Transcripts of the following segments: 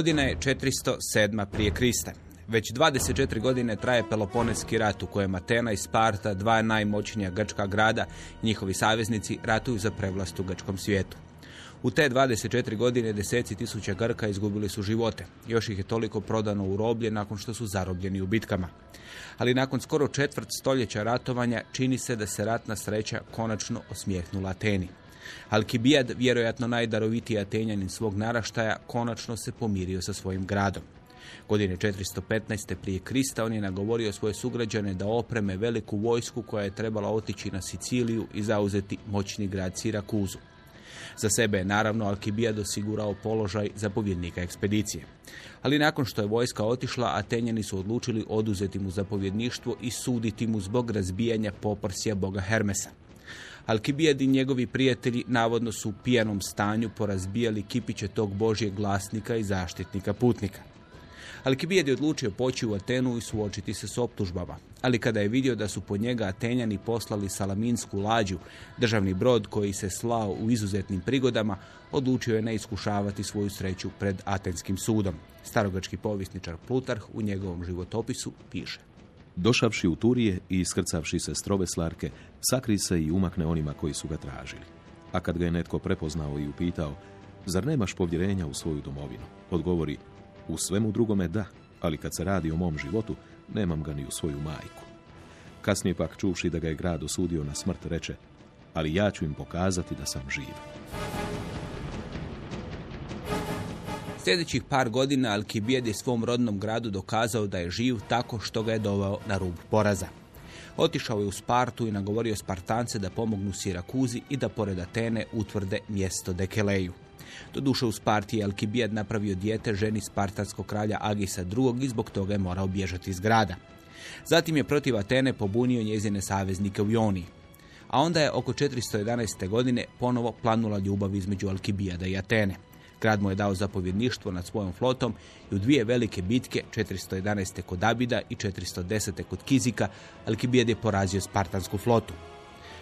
Godina je 407. prije Krista. Već 24 godine traje Peloponeski rat u kojem Atena i Sparta, dva najmoćnija grčka grada, i njihovi saveznici ratuju za prevlast u grčkom svijetu. U te 24 godine deseci tisuća Grka izgubili su živote. Još ih je toliko prodano u roblje nakon što su zarobljeni u bitkama. Ali nakon skoro četvrt stoljeća ratovanja čini se da se ratna sreća konačno osmijehnula Ateni. Alkibijad, vjerojatno najdarovitiji Atenjanin svog naraštaja, konačno se pomirio sa svojim gradom. Godine 415. prije Krista on je nagovorio svoje sugrađane da opreme veliku vojsku koja je trebala otići na Siciliju i zauzeti moćni grad Sirakuzu. Za sebe je naravno Alkibijad osigurao položaj zapovjednika ekspedicije. Ali nakon što je vojska otišla, Atenjani su odlučili oduzeti mu zapovjedništvo i suditi mu zbog razbijanja poprsija boga Hermesa. Alkibijad i njegovi prijatelji navodno su u pijanom stanju porazbijali kipiće tog božjeg glasnika i zaštitnika putnika. Alkibijad je odlučio poći u Atenu i suočiti se s optužbama. Ali kada je vidio da su po njega Atenjani poslali salaminsku lađu, državni brod koji se slao u izuzetnim prigodama, odlučio je ne iskušavati svoju sreću pred Atenskim sudom. Starogački povisničar Plutarh u njegovom životopisu piše. Došavši u Turije i iskrcavši se strove slarke, sakri se i umakne onima koji su ga tražili. A kad ga je netko prepoznao i upitao, zar nemaš povjerenja u svoju domovinu? Odgovori, u svemu drugome da, ali kad se radi o mom životu, nemam ga ni u svoju majku. Kasnije pak čuvši da ga je grad osudio na smrt, reče, ali ja ću im pokazati da sam živ. Sljedećih par godina Alkibijed je svom rodnom gradu dokazao da je živ tako što ga je doveo na rub poraza. Otišao je u Spartu i nagovorio Spartance da pomognu Sirakuzi i da pored Atene utvrde mjesto Dekeleju. Doduše u Sparti je Alkibijad napravio dijete ženi spartanskog kralja Agisa II i zbog toga je morao bježati iz grada. Zatim je protiv Atene pobunio njezine saveznike u Joniji. A onda je oko 411. godine ponovo planula ljubav između Alkibijada i Atene. Grad mu je dao zapovjedništvo nad svojom flotom i u dvije velike bitke, 411. kod Abida i 410. kod Kizika, Alkibijad je porazio spartansku flotu.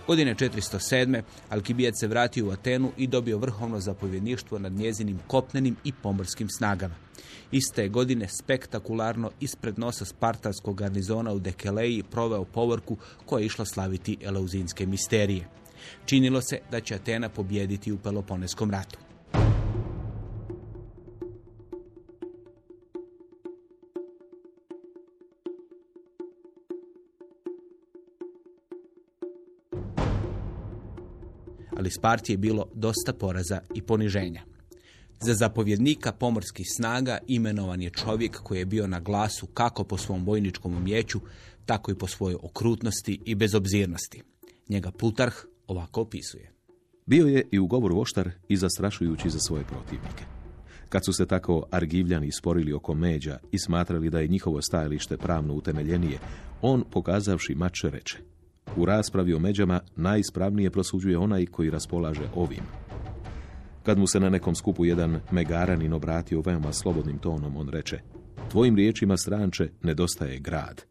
Godine 407. Alkibijad se vratio u Atenu i dobio vrhovno zapovjedništvo nad njezinim kopnenim i pomorskim snagama. Iste godine spektakularno ispred nosa spartanskog garnizona u Dekeleji proveo povorku koja je išla slaviti eleuzinske misterije. Činilo se da će Atena pobijediti u Peloponeskom ratu. Ali Sparti je bilo dosta poraza i poniženja. Za zapovjednika pomorskih snaga imenovan je čovjek koji je bio na glasu kako po svom vojničkom umjeću, tako i po svojoj okrutnosti i bezobzirnosti. Njega Plutarh ovako opisuje. Bio je i u govoru oštar i zastrašujući za svoje protivnike. Kad su se tako argivljani sporili oko međa i smatrali da je njihovo stajalište pravno utemeljenije, on, pokazavši mač, reče U raspravi o međama najispravnije prosuđuje onaj koji raspolaže ovim. Kad mu se na nekom skupu jedan megaranin obratio veoma slobodnim tonom, on reče Tvojim riječima stranče nedostaje grad.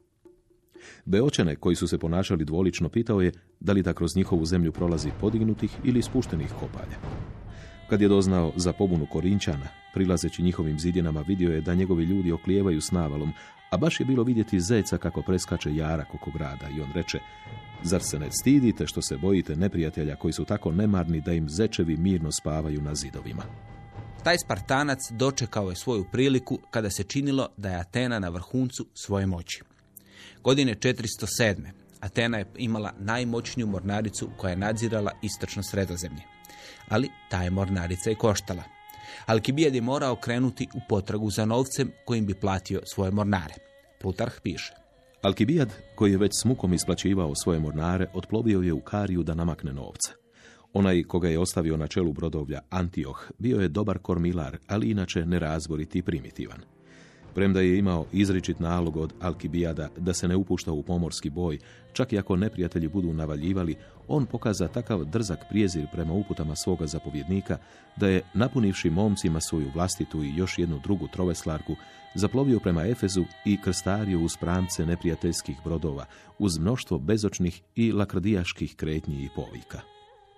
Beočane, koji su se ponašali dvolično, pitao je da li da kroz njihovu zemlju prolazi podignutih ili spuštenih kopalja. Kad je doznao za pobunu Korinčana, prilazeći njihovim zidinama, vidio je da njegovi ljudi oklijevaju s navalom, a baš je bilo vidjeti zeca kako preskače jarak oko grada i on reče, zar se ne stidite što se bojite neprijatelja koji su tako nemarni da im zečevi mirno spavaju na zidovima? Taj Spartanac dočekao je svoju priliku kada se činilo da je Atena na vrhuncu svoje moći. Godine 407. Atena je imala najmoćniju mornaricu koja je nadzirala istočno sredozemlje. Ali ta je mornarica i koštala. Alkibijad je morao krenuti u potragu za novcem kojim bi platio svoje mornare. Plutarh piše. Alkibijad, koji je već s mukom isplaćivao svoje mornare, otplovio je u Kariju da namakne novca. Onaj koga je ostavio na čelu brodovlja Antioh bio je dobar kormilar, ali inače nerazborit i primitivan. Premda je imao izričit nalog od Alkibijada da se ne upušta u pomorski boj, čak i ako neprijatelji budu navaljivali, on pokaza takav drzak prijezir prema uputama svoga zapovjednika, da je, napunivši momcima svoju vlastitu i još jednu drugu troveslarku, zaplovio prema Efezu i krstario uz pramce neprijateljskih brodova, uz mnoštvo bezočnih i lakradijaških kretnji i povika.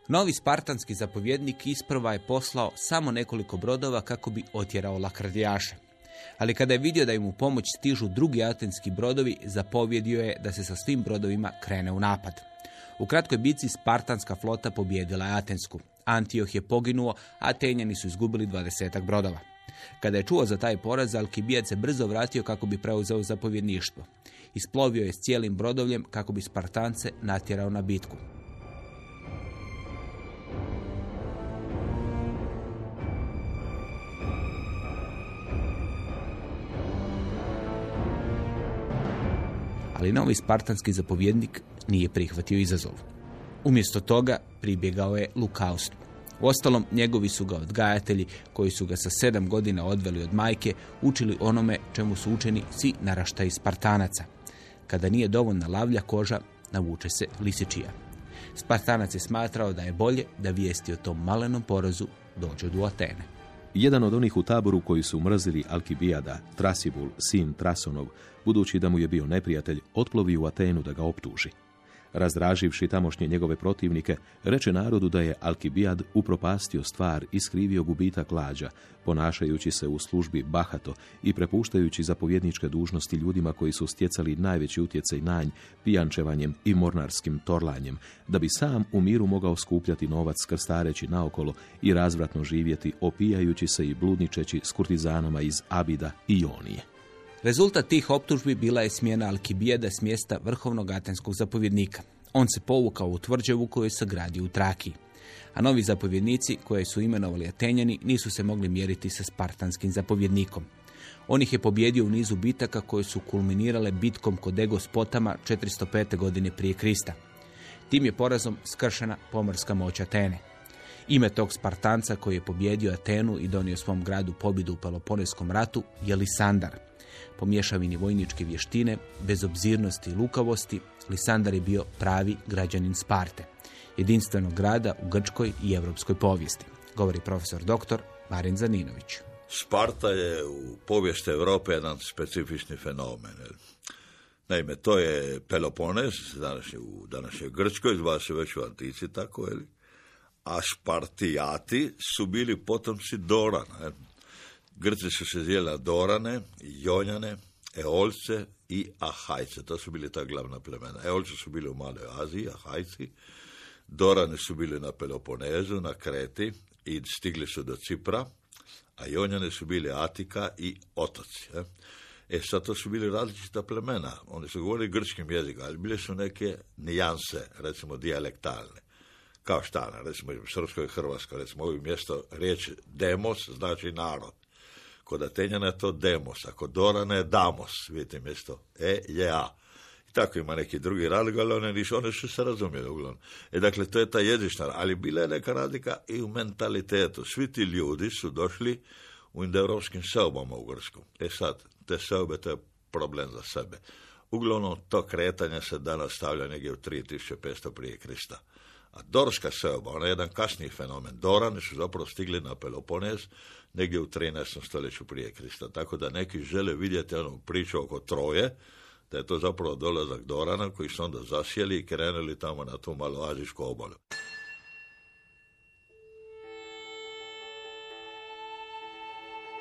Novi spartanski zapovjednik isprva je poslao samo nekoliko brodova kako bi otjerao lakradijaše. Ali kada je vidio da im u pomoć stižu drugi atenski brodovi, zapovjedio je da se sa svim brodovima krene u napad. U kratkoj bici Spartanska flota pobjedila je Atensku. Antioh je poginuo, a Atenjani su izgubili dvadesetak brodova. Kada je čuo za taj poraz, Alkibijac se brzo vratio kako bi preuzeo zapovjedništvo. Isplovio je s cijelim brodovljem kako bi Spartance natjerao na bitku. Ali novi spartanski zapovjednik nije prihvatio izazov. Umjesto toga pribjegao je lukavstvu. Uostalom, njegovi su ga odgajatelji, koji su ga sa sedam godina odveli od majke, učili onome čemu su učeni svi naraštaji Spartanaca. Kada nije dovoljna lavlja koža, navuče se lisičija. Spartanac je smatrao da je bolje da vijesti o tom malenom porazu dođe do Atene. Jedan od onih u taboru koji su mrzili Alkibijada, Trasibul, sin Trasonov, budući da mu je bio neprijatelj, otplovi u Atenu da ga optuži. Razdraživši tamošnje njegove protivnike, reče narodu da je Alkibijad upropastio stvar i skrivio gubitak lađa, ponašajući se u službi bahato i prepuštajući zapovjedničke dužnosti ljudima koji su stjecali najveći utjecaj nanj, pijančevanjem i mornarskim torlanjem, da bi sam u miru mogao skupljati novac krstareći naokolo i razvratno živjeti, opijajući se i bludničeći s kurtizanama iz Abida i Jonije. Rezultat tih optužbi bila je smjena Alkibijeda s mjesta vrhovnog atenskog zapovjednika. On se povukao u tvrđavu koju je sagradio u Trakiji. A novi zapovjednici koje su imenovali Atenjani nisu se mogli mjeriti sa spartanskim zapovjednikom. On ih je pobjedio u nizu bitaka koje su kulminirale bitkom kod Egos Potama 405. godine prije Krista. Tim je porazom skršena pomorska moć Atene. Ime tog Spartanca koji je pobjedio Atenu i donio svom gradu pobjedu u Peloponeskom ratu je Lisandar – po mješavini vojničke vještine, bezobzirnosti i lukavosti, Lisandar je bio pravi građanin Sparte, jedinstvenog grada u grčkoj i europskoj povijesti, govori profesor doktor Marin Zaninović. Sparta je u povijesti Europe jedan specifični fenomen. Naime, to je Peloponez, današnji, u današnjoj Grčkoj, zva se već u Antici tako, je a Spartijati su bili potomci Dorana. Grci su se dijela Dorane, Jonjane, Eolce i Ahajce. To su bili ta glavna plemena. Eolce su bili u Maloj Aziji, Ahajci. Dorane su bili na Peloponezu, na Kreti i stigli su do Cipra, a Jonjane su bili Atika i otoci. E sad to su bili različita plemena. Oni su govorili grčkim jezikom, ali bile su neke nijanse, recimo dijalektalne. Kao šta, recimo u Srpskoj i Hrvatskoj, recimo ovo mjesto riječ demos znači narod. Kod Atenjana je to demos, a kod Dorana je damos, vidite mjesto E, je, A. I tako ima neki drugi razlog, ali one, nisu, one su se razumjeli uglavnom. E, dakle, to je ta jezična, ali bila je neka razlika i u mentalitetu. Svi ti ljudi su došli u indoeuropskim seobama u Grsku. E sad, te seobe, to je problem za sebe. Uglavnom, to kretanje se danas stavlja negdje u 3500 prije Krista. A Dorska seoba, ona je jedan kasniji fenomen. Dorani su zapravo stigli na Peloponez negdje u 13. stoljeću prije Krista. Tako da neki žele vidjeti onu priču oko Troje, Da je to zapravo dolazak Dorana koji su onda zasjeli i krenuli tamo na tu maloazijsku obalu.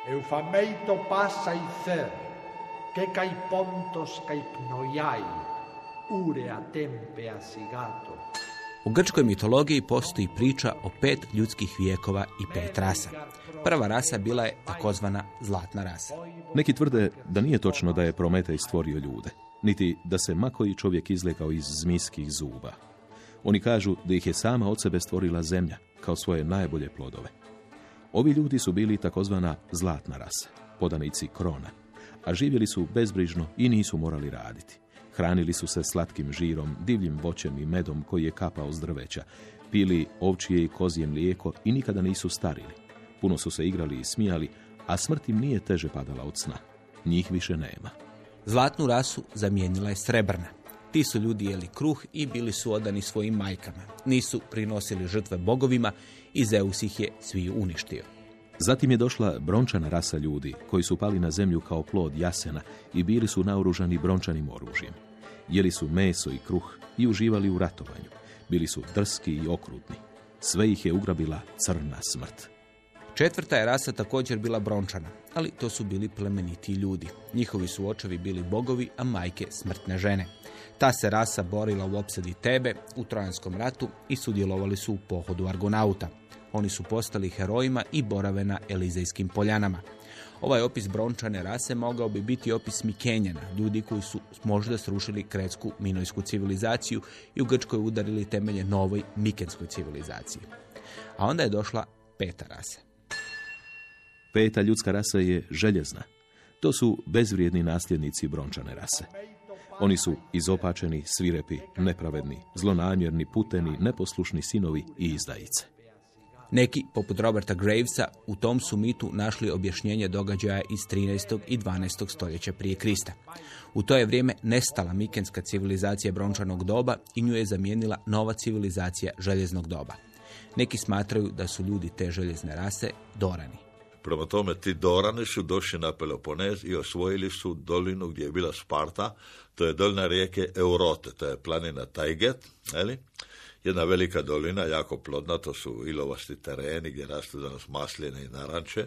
Eufameito passa i cer, che cai pontos ure a tempe a sigato. U grčkoj mitologiji postoji priča o pet ljudskih vijekova i pet rasa. Prva rasa bila je takozvana zlatna rasa. Neki tvrde da nije točno da je Prometej stvorio ljude, niti da se makoji čovjek izlekao iz zmijskih zuba. Oni kažu da ih je sama od sebe stvorila zemlja, kao svoje najbolje plodove. Ovi ljudi su bili takozvana zlatna rasa, podanici krona, a živjeli su bezbrižno i nisu morali raditi. Hranili su se slatkim žirom, divljim voćem i medom koji je kapao s drveća, pili ovčije i kozije mlijeko i nikada nisu starili. Puno su se igrali i smijali, a smrt im nije teže padala od sna. Njih više nema. Zlatnu rasu zamijenila je srebrna. Ti su ljudi jeli kruh i bili su odani svojim majkama. Nisu prinosili žrtve bogovima i Zeus ih je svi uništio. Zatim je došla brončana rasa ljudi koji su pali na zemlju kao plod jasena i bili su naoružani brončanim oružjem. Jeli su meso i kruh i uživali u ratovanju. Bili su drski i okrutni. Sve ih je ugrabila crna smrt. Četvrta je rasa također bila brončana, ali to su bili plemeniti ljudi. Njihovi su očevi bili bogovi, a majke smrtne žene. Ta se rasa borila u opsadi Tebe u Trojanskom ratu i sudjelovali su u pohodu Argonauta. Oni su postali herojima i borave na Elizejskim poljanama. Ovaj opis brončane rase mogao bi biti opis Mikenjana, ljudi koji su možda srušili kretsku minojsku civilizaciju i u Grčkoj udarili temelje novoj mikenskoj civilizaciji. A onda je došla peta rasa. Peta ljudska rasa je željezna. To su bezvrijedni nasljednici brončane rase. Oni su izopačeni, svirepi, nepravedni, zlonamjerni, puteni, neposlušni sinovi i izdajice. Neki, poput Roberta Gravesa, u tom su mitu našli objašnjenje događaja iz 13. i 12. stoljeća prije Krista. U to je vrijeme nestala mikenska civilizacija brončanog doba i nju je zamijenila nova civilizacija željeznog doba. Neki smatraju da su ljudi te željezne rase Dorani. Prema tome, ti Dorani su došli na Peloponez i osvojili su dolinu gdje je bila Sparta, to je dolina rijeke Eurote, to je planina Tajget, eli? Jedna velika dolina, jako plodna, to su ilovasti tereni gdje rastu danas masline i naranče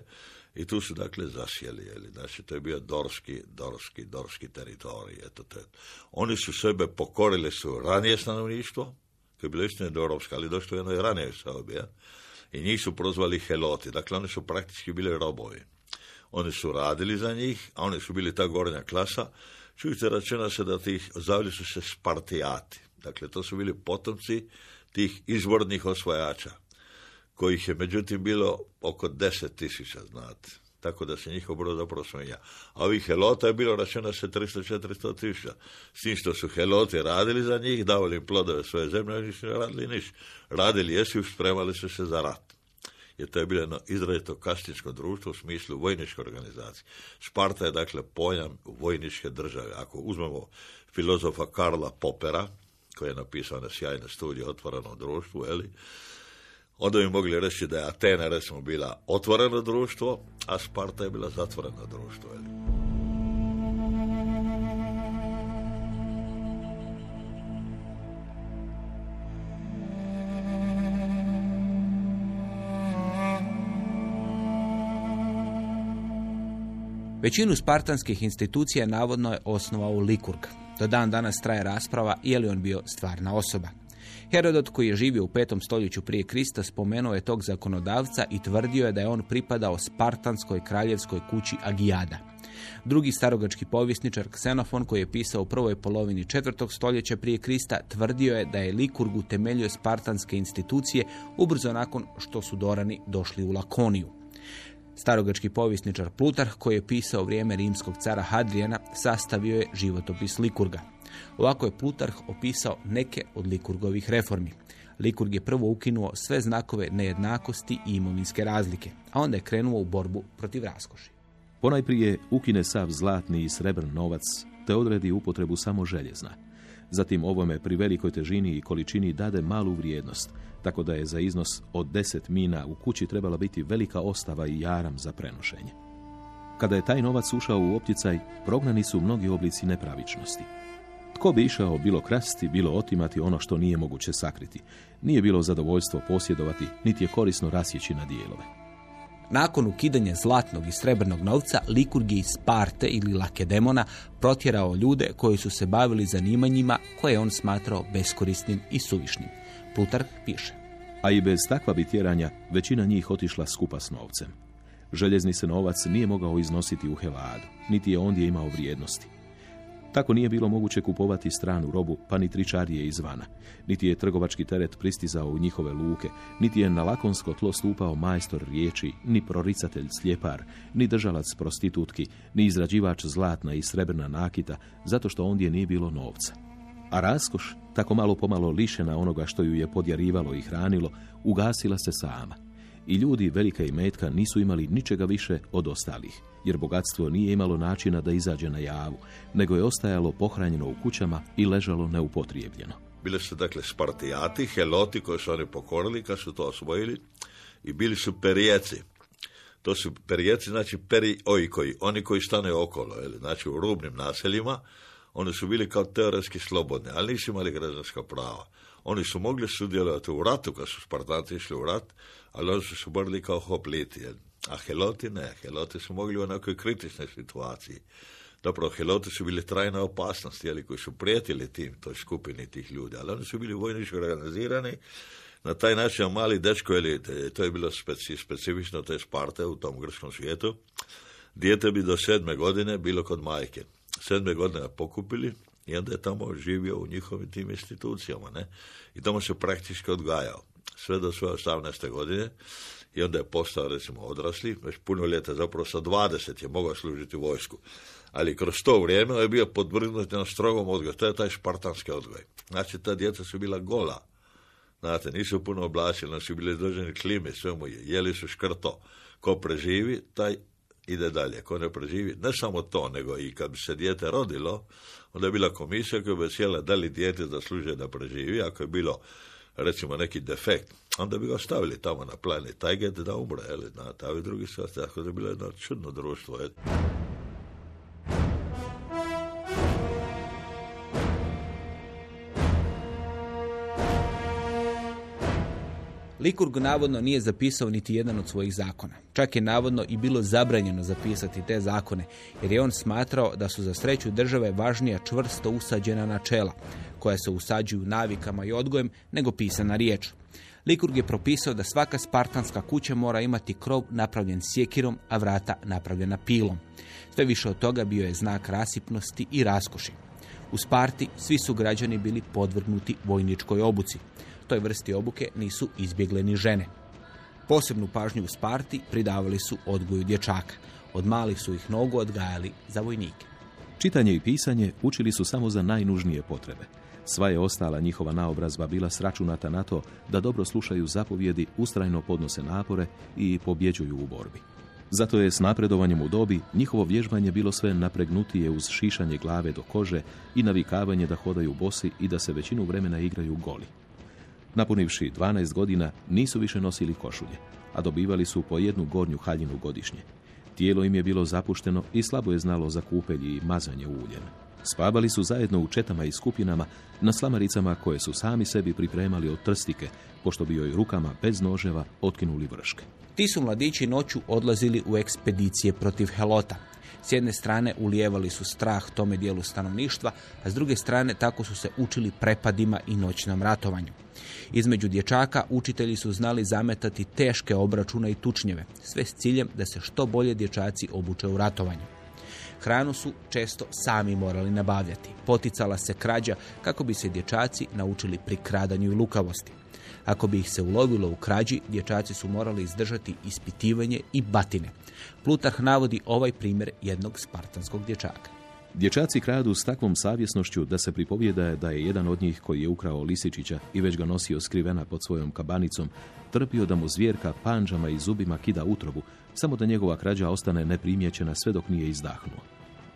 i tu su dakle zasjeli, jeli. znači to je bio dorski, dorski, dorski teritorij, eto to je. Oni su sebe pokorili su ranije stanovništvo, koje je bilo istina europska, ali došlo je jedno i ranije sobi, ja? i njih su prozvali heloti, dakle oni su praktički bili robovi. Oni su radili za njih, a oni su bili ta gornja klasa. Čujte, računa se da tih zavili su se Spartijati. Dakle, to su bili potomci tih izvornih osvajača, kojih je međutim bilo oko deset tisuća, znate. Tako da se njihov broj zapravo smenja. A ovih helota je bilo računa se 300-400 tisuća. S tim što su heloti radili za njih, davali im plodove svoje zemlje, oni su ne radili niš. Radili jesu i spremali su se za rat. Jer to je bilo jedno izrazito kastinsko društvo u smislu vojničke organizacije. Sparta je dakle pojam vojničke države. Ako uzmemo filozofa Karla Popera, koji je napisao na sjajne studije otvoreno društvu, eli, onda bi mogli reći da je Atena recimo bila otvoreno društvo, a Sparta je bila zatvoreno društvo. Eli. Većinu spartanskih institucija navodno je osnovao Likurg. Do dan danas traje rasprava je li on bio stvarna osoba. Herodot koji je živio u petom stoljeću prije Krista spomenuo je tog zakonodavca i tvrdio je da je on pripadao spartanskoj kraljevskoj kući Agijada. Drugi starogački povjesničar Ksenofon koji je pisao u prvoj polovini četvrtog stoljeća prije Krista tvrdio je da je Likurg utemeljio spartanske institucije ubrzo nakon što su Dorani došli u Lakoniju. Starogački povjesničar Plutarh, koji je pisao vrijeme rimskog cara Hadrijana, sastavio je životopis Likurga. Ovako je Plutarh opisao neke od Likurgovih reformi. Likurg je prvo ukinuo sve znakove nejednakosti i imovinske razlike, a onda je krenuo u borbu protiv raskoši. Ponajprije ukine sav zlatni i srebrn novac, te odredi upotrebu samo željezna. Zatim ovome pri velikoj težini i količini dade malu vrijednost, tako da je za iznos od 10 mina u kući trebala biti velika ostava i jaram za prenošenje. Kada je taj novac ušao u opticaj, prognani su mnogi oblici nepravičnosti. Tko bi išao bilo krasti, bilo otimati ono što nije moguće sakriti. Nije bilo zadovoljstvo posjedovati, niti je korisno rasjeći na dijelove. Nakon ukidanja zlatnog i srebrnog novca, Likurg je iz Sparte ili Lakedemona protjerao ljude koji su se bavili zanimanjima koje je on smatrao beskorisnim i suvišnim. Plutarh piše. A i bez takva bi tjeranja većina njih otišla skupa s novcem. Željezni se novac nije mogao iznositi u Heladu, niti je ondje imao vrijednosti. Tako nije bilo moguće kupovati stranu robu, pa ni tričarije izvana. Niti je trgovački teret pristizao u njihove luke, niti je na lakonsko tlo stupao majstor riječi, ni proricatelj sljepar, ni držalac prostitutki, ni izrađivač zlatna i srebrna nakita, zato što ondje nije bilo novca. A raskoš, tako malo pomalo lišena onoga što ju je podjarivalo i hranilo, ugasila se sama. I ljudi velika i metka nisu imali ničega više od ostalih, jer bogatstvo nije imalo načina da izađe na javu, nego je ostajalo pohranjeno u kućama i ležalo neupotrijebljeno. Bili su dakle Spartijati, Heloti koji su oni pokorili kad su to osvojili i bili su Perijeci. To su Perijeci, znači peri koji, oni koji stane okolo, jel? znači u rubnim naseljima, oni su bili kao teoretski slobodni, ali nisu imali građanska prava. Oni su mogli sudjelovati u ratu kad su Spartanci išli u rat, ali oni su se borili kao hopliti. A Heloti ne, Heloti su mogli u nekoj kritičnoj situaciji. Dobro, Heloti su bili trajna opasnost, jeli, koji su prijetili tim, toj skupini tih ljudi, ali oni su bili vojnički organizirani, na taj način mali dečko, jeli, to je bilo speci, specifično te Sparte u tom grčkom svijetu, dijete bi do sedme godine bilo kod majke. Sedme godine pokupili i onda je tamo živio u njihovim tim institucijama, ne? I tamo se praktički odgajao. Sve do svoje 18. godine i onda je postao recimo odrasli, već puno ljeta, zapravo sa 20 je mogao služiti vojsku. Ali kroz to vrijeme je bio podvrgnut na strogom odgoju. To je taj špartanski odgoj. Znači, ta djeca su bila gola. Znate, nisu puno oblačili, su bili izloženi klime, sve mu je. Jeli su škrto. Ko preživi, taj ide dalje. Ko ne preživi, ne samo to, nego i kad bi se dijete rodilo, onda je bila komisija koja bi sjela da li dijete zaslužuje da preživi, ako je bilo recimo neki defekt, onda bi ga stavili tamo na planet Tajget da umre, jel, na tavi drugi svijet, tako da je bilo jedno čudno društvo. Jel. Likurg navodno nije zapisao niti jedan od svojih zakona. Čak je navodno i bilo zabranjeno zapisati te zakone, jer je on smatrao da su za sreću države važnija čvrsto usađena načela, koja se usađuju navikama i odgojem, nego pisana riječ. Likurg je propisao da svaka spartanska kuća mora imati krov napravljen sjekirom, a vrata napravljena pilom. Sve više od toga bio je znak rasipnosti i raskoši. U Sparti svi su građani bili podvrgnuti vojničkoj obuci. Toj vrsti obuke nisu izbjegle ni žene. Posebnu pažnju u Sparti pridavali su odgoju dječaka. Od malih su ih nogu odgajali za vojnike. Čitanje i pisanje učili su samo za najnužnije potrebe. Sva je ostala njihova naobrazba bila sračunata na to da dobro slušaju zapovjedi, ustrajno podnose napore i pobjeđuju u borbi. Zato je s napredovanjem u dobi njihovo vježbanje bilo sve napregnutije uz šišanje glave do kože i navikavanje da hodaju bosi i da se većinu vremena igraju goli. Napunivši 12 godina nisu više nosili košulje, a dobivali su po jednu gornju haljinu godišnje. Tijelo im je bilo zapušteno i slabo je znalo za kupelj i mazanje uljem. Spavali su zajedno u četama i skupinama na slamaricama koje su sami sebi pripremali od trstike, pošto bi joj rukama bez noževa otkinuli vrške. Ti su mladići noću odlazili u ekspedicije protiv Helota. S jedne strane ulijevali su strah tome dijelu stanovništva, a s druge strane tako su se učili prepadima i noćnom ratovanju. Između dječaka učitelji su znali zametati teške obračune i tučnjeve, sve s ciljem da se što bolje dječaci obuče u ratovanju. Hranu su često sami morali nabavljati. Poticala se krađa kako bi se dječaci naučili pri kradanju i lukavosti. Ako bi ih se ulovilo u krađi, dječaci su morali izdržati ispitivanje i batine. Plutarh navodi ovaj primjer jednog spartanskog dječaka. Dječaci kradu s takvom savjesnošću da se pripovijeda da je jedan od njih koji je ukrao Lisičića i već ga nosio skrivena pod svojom kabanicom, trpio da mu zvjerka panđama i zubima kida utrobu, samo da njegova krađa ostane neprimjećena sve dok nije izdahnuo.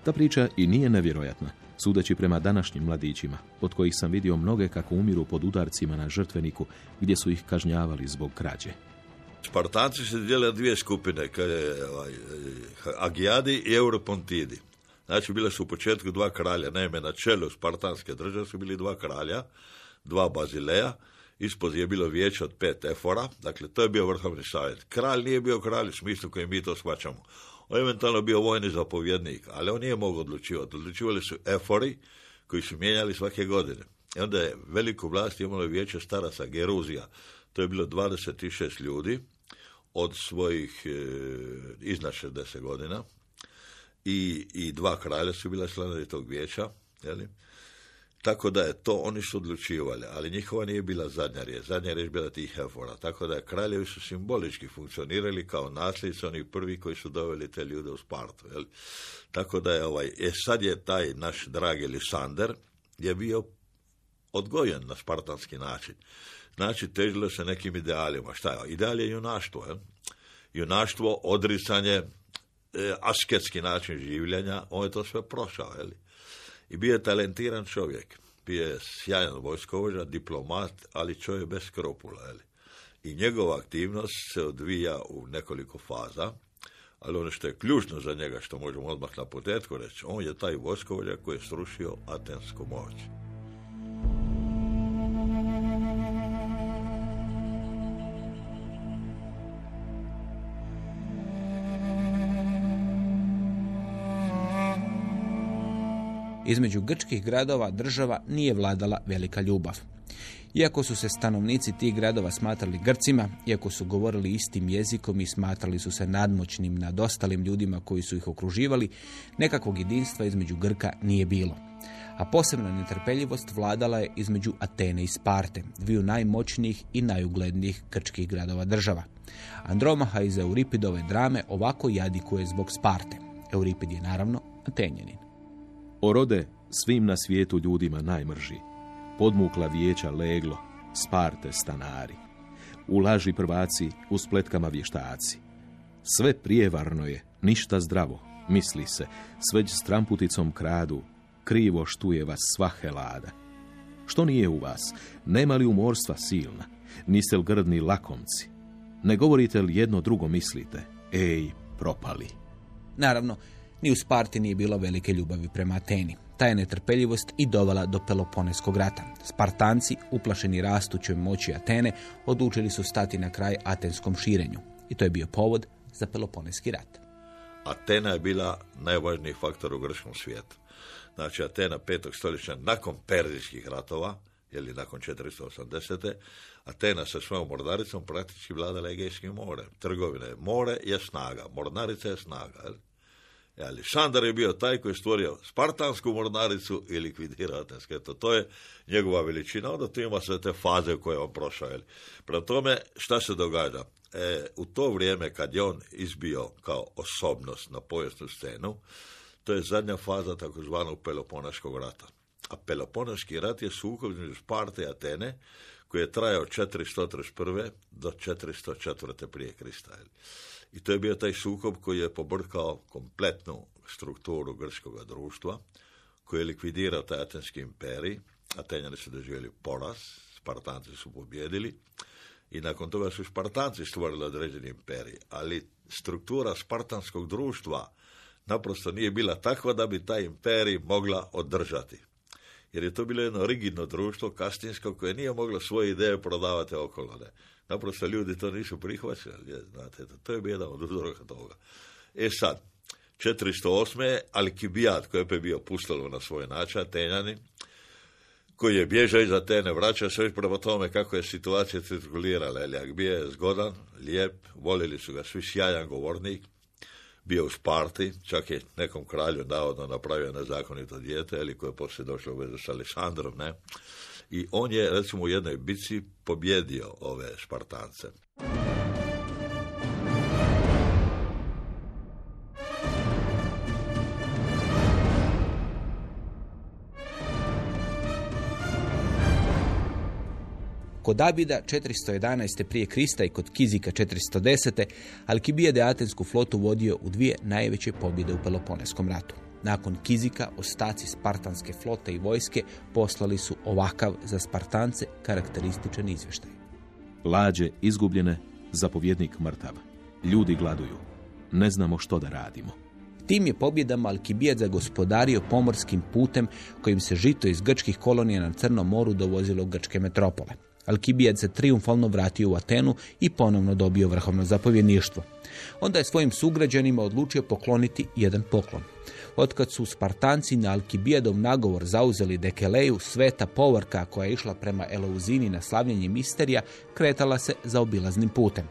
Ta priča i nije nevjerojatna, sudeći prema današnjim mladićima, od kojih sam vidio mnoge kako umiru pod udarcima na žrtveniku, gdje su ih kažnjavali zbog krađe. Spartanci se dijele dvije skupine, kad je ovaj, eh, Agijadi i Europontidi. Znači, bile su u početku dva kralja, naime, na čelu Spartanske države su bili dva kralja, dva Bazileja, ispod je bilo vijeće od pet efora, dakle, to je bio vrhovni savjet. Kralj nije bio kralj u smislu koji mi to shvaćamo. On je eventualno bio vojni zapovjednik, ali on nije mogao odlučivati. Odlučivali su efori koji su mijenjali svake godine. I onda je veliku vlast imalo vijeće staraca Geruzija. To je bilo 26 ljudi od svojih e, iznad 60 godina i, i dva kralja su bila članovi tog vijeća. Jeli? Tako da je to, oni su odlučivali, ali njihova nije bila zadnja riječ. Zadnja riječ bila tih efora. Tako da kraljevi su simbolički funkcionirali kao nasljednici oni prvi koji su doveli te ljude u Spartu. Jel? Tako da je ovaj, e sad je taj naš dragi Lisander je bio odgojen na spartanski način. Znači, težilo se nekim idealima. Šta je? Ideal je junaštvo. Jel? Junaštvo, odricanje, asketski način življenja, on je to sve prošao. Jel? I bio je talentiran čovjek. Bio je sjajan vojskovođa, diplomat, ali čovjek bez skropula. Jel? I njegova aktivnost se odvija u nekoliko faza, ali ono što je ključno za njega, što možemo odmah na početku reći, on je taj vojskovođa koji je srušio atensku moć. Između grčkih gradova država nije vladala velika ljubav. Iako su se stanovnici tih gradova smatrali Grcima, iako su govorili istim jezikom i smatrali su se nadmoćnim nad ostalim ljudima koji su ih okruživali, nekakvog jedinstva između Grka nije bilo. A posebna netrpeljivost vladala je između Atene i Sparte, dviju najmoćnijih i najuglednijih grčkih gradova država. Andromaha iz Euripidove drame ovako jadikuje zbog Sparte. Euripid je naravno Atenjanin. Orode svim na svijetu ljudima najmrži. Podmukla vijeća leglo, sparte stanari. U laži prvaci, u spletkama vještaci. Sve prijevarno je, ništa zdravo, misli se, sveć s tramputicom kradu, krivo štuje vas sva helada. Što nije u vas? Nema li umorstva silna? Niste li grdni lakomci? Ne govorite li jedno drugo mislite? Ej, propali. Naravno, ni u Sparti nije bilo velike ljubavi prema Ateni. Ta je netrpeljivost i dovela do Peloponeskog rata. Spartanci, uplašeni rastućoj moći Atene, odlučili su stati na kraj atenskom širenju. I to je bio povod za Peloponeski rat. Atena je bila najvažniji faktor u grčkom svijetu. Znači, Atena petog stoljeća nakon perzijskih ratova, ili nakon 480. Atena sa svojom mornaricom praktički vladala Egejskim morem. Trgovine, more je snaga, mornarica je snaga. E, Aleksandar je bio taj koji je stvorio spartansku mornaricu i likvidirao Atenske. To, je njegova veličina. Onda tu ima sve te faze koje on prošao. Prema tome, šta se događa? E, u to vrijeme kad je on izbio kao osobnost na povijesnu scenu, to je zadnja faza takozvanog Peloponaškog rata. A Peloponaški rat je sukob između Sparte i Atene, koji je trajao od 431. do 404. prije Krista. I to je bio taj sukob koji je pobrkao kompletnu strukturu grčkog društva, koji je likvidirao taj Atenski imperij. Atenjani su doživjeli poraz, Spartanci su pobjedili i nakon toga su Spartanci stvorili određeni imperij. Ali struktura spartanskog društva naprosto nije bila takva da bi taj imperij mogla održati. Jer je to bilo jedno rigidno društvo, kastinsko, koje nije moglo svoje ideje prodavati okolo. Ne. Naprosto ljudi to nisu prihvaćali, znate, to je jedan od uzroka toga. E sad, 408. Alkibijat, koji je bio pustilo na svoj način, Atenjani, koji je bježao iz Atene, vraća se prema tome kako je situacija cirkulirala. Jer bio je zgodan, lijep, volili su ga svi sjajan govornik, bio u Sparti, čak je nekom kralju navodno napravio nezakonito dijete, ili koje je poslije došlo u vezu s Aleksandrom, ne? I on je, recimo, u jednoj bici pobjedio ove Spartance. Kod Abida 411. prije Krista i kod Kizika 410. Alkibijade Atensku flotu vodio u dvije najveće pobjede u Peloponeskom ratu. Nakon Kizika ostaci Spartanske flote i vojske poslali su ovakav za Spartance karakterističan izvještaj. Lađe izgubljene, zapovjednik mrtav. Ljudi gladuju. Ne znamo što da radimo. Tim je pobjedama Alkibijad zagospodario pomorskim putem kojim se žito iz grčkih kolonija na Crnom moru dovozilo u grčke metropole. Alkibijad se triumfalno vratio u Atenu i ponovno dobio vrhovno zapovjedništvo. Onda je svojim sugrađanima odlučio pokloniti jedan poklon. Otkad su Spartanci na Alkibijadov nagovor zauzeli Dekeleju, sveta povorka koja je išla prema Eleuzini na slavljenje misterija, kretala se za obilaznim putem.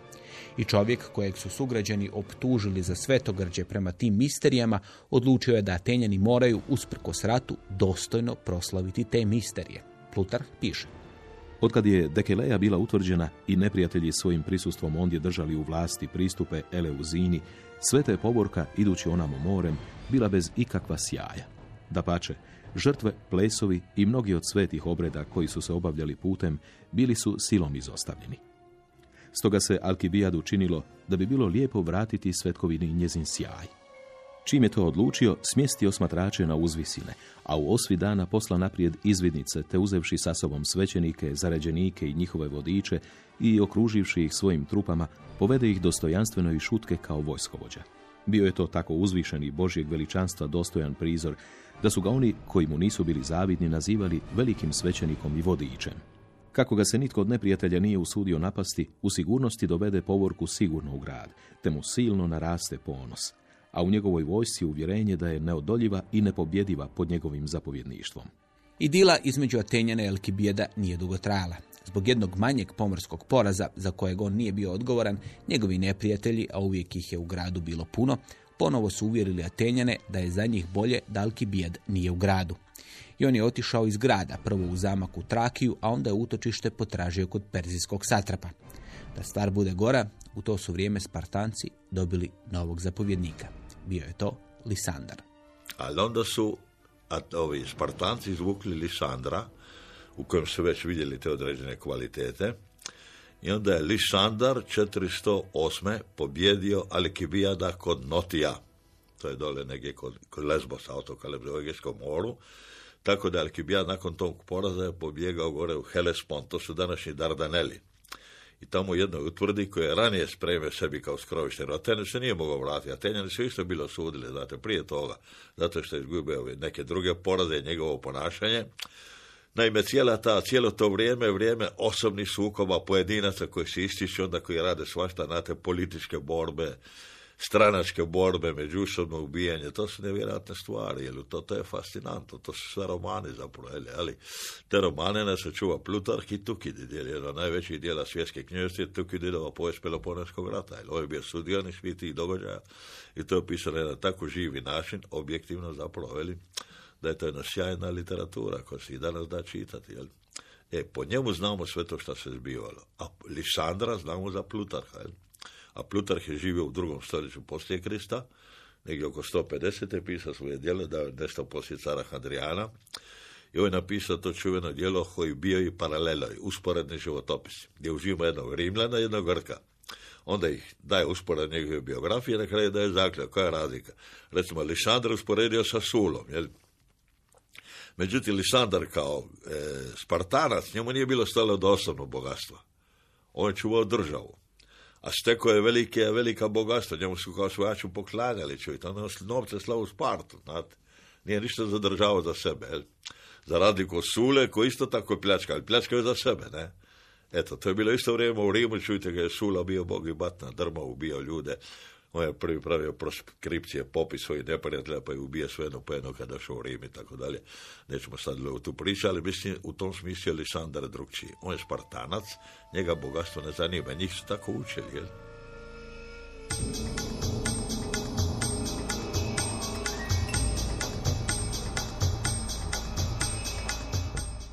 I čovjek kojeg su sugrađani optužili za svetogrđe prema tim misterijama, odlučio je da Atenjani moraju, usprkos ratu, dostojno proslaviti te misterije. Plutar piše. Otkad je Dekeleja bila utvrđena i neprijatelji svojim prisustvom ondje držali u vlasti pristupe Eleuzini, sveta je povorka, idući onamo morem, bila bez ikakva sjaja. Da pače, žrtve, plesovi i mnogi od svetih obreda koji su se obavljali putem bili su silom izostavljeni. Stoga se Alkibijadu činilo da bi bilo lijepo vratiti svetkovini njezin sjaj. Čim je to odlučio, smjestio smatrače na uzvisine, a u osvi dana posla naprijed izvidnice, te uzevši sa sobom svećenike, zaređenike i njihove vodiče i okruživši ih svojim trupama, povede ih dostojanstveno i šutke kao vojskovođa. Bio je to tako uzvišen i Božjeg veličanstva dostojan prizor, da su ga oni koji mu nisu bili zavidni nazivali velikim svećenikom i vodičem. Kako ga se nitko od neprijatelja nije usudio napasti, u sigurnosti dovede povorku sigurno u grad, te mu silno naraste ponos, a u njegovoj vojsci uvjerenje da je neodoljiva i nepobjediva pod njegovim zapovjedništvom. Idila između Atenjana i Alkibijeda nije dugo trajala. Zbog jednog manjeg pomorskog poraza, za kojeg on nije bio odgovoran, njegovi neprijatelji, a uvijek ih je u gradu bilo puno, ponovo su uvjerili Atenjane da je za njih bolje da Alkibijed nije u gradu. I on je otišao iz grada, prvo u zamak u Trakiju, a onda je utočište potražio kod perzijskog satrapa. Da stvar bude gora, u to su vrijeme Spartanci dobili novog zapovjednika. Bio je to Lisandar. Ali onda su ovi Spartanci izvukli Lisandra, u kojem su već vidjeli te određene kvalitete. I onda je Lisandar 408. pobjedio Alkibijada kod Notija. To je dole negdje kod, kod Lesbosa, otoka u moru. Tako da Alkibijad nakon tog poraza je pobjegao gore u Helespont, to su današnji Dardaneli. I tamo u jednoj utvrdi koje je ranije spremio sebi kao skrovište, jer Atene se nije mogao vratiti. Atenjani su isto bilo sudili, znate, prije toga, zato što je izgubio neke druge poraze i njegovo ponašanje. Naime, cijela ta, cijelo to vrijeme, vrijeme osobnih sukoba pojedinaca koji se ističu, onda koji rade svašta, znate, političke borbe, stranačke borbe, međusobno ubijanje, to su nevjerojatne stvari, jer to, to je fascinantno, to su sve romani zapravo, jel, ali te romane nas čuva Plutarh i Tukidid, jer od najvećih dijela svjetske knjižnosti je Tukididova povijest Peloponeskog rata, jer ovo je bio sudionik svih tih događaja i to je opisano na tako živi način, objektivno zapravo, jel, da je to jedna sjajna literatura koja se i danas da čitati, jel. E, po njemu znamo sve to što se zbivalo. A Lisandra znamo za Plutarha, jel? A Plutarh je živio u drugom stoljeću poslije Krista, negdje oko 150. je pisao svoje djelo, da je nešto poslije cara Hadrijana, i on je napisao to čuveno djelo koji bio i paralelo, usporedni životopis, gdje užima jednog Rimljana i jednog Grka. Onda ih daje uspored njegove biografije, na kraju daje zaključak. Koja je razlika? Recimo, Lisandar usporedio sa Sulom. Jel? Međutim, Lisandar kao e, Spartanac, njemu nije bilo stalo do osobnog bogatstva. On je čuvao državu a stekao je velike, velika bogatstva, njemu su kao svojaču poklanjali čovjek, on novce slavu Spartu, znate. Nije ništa zadržavao za sebe, jel? Za razliku Sule, koji isto tako pljačka, ali pljačkaju za sebe, ne? Eto, to je bilo isto vrijeme u Rimu, čujte ga je Sula bio bog i batna, drma ubio ljude, on je prvi pravio proskripcije, popis svojih neprijatelja, pa je ubija sve jedno po jedno kada došao u Rim i tako dalje. Nećemo sad u tu priču, ali mislim u tom smislu je Lisandar drugčiji. On je Spartanac, njega bogatstvo ne zanima, njih su tako učili, jel?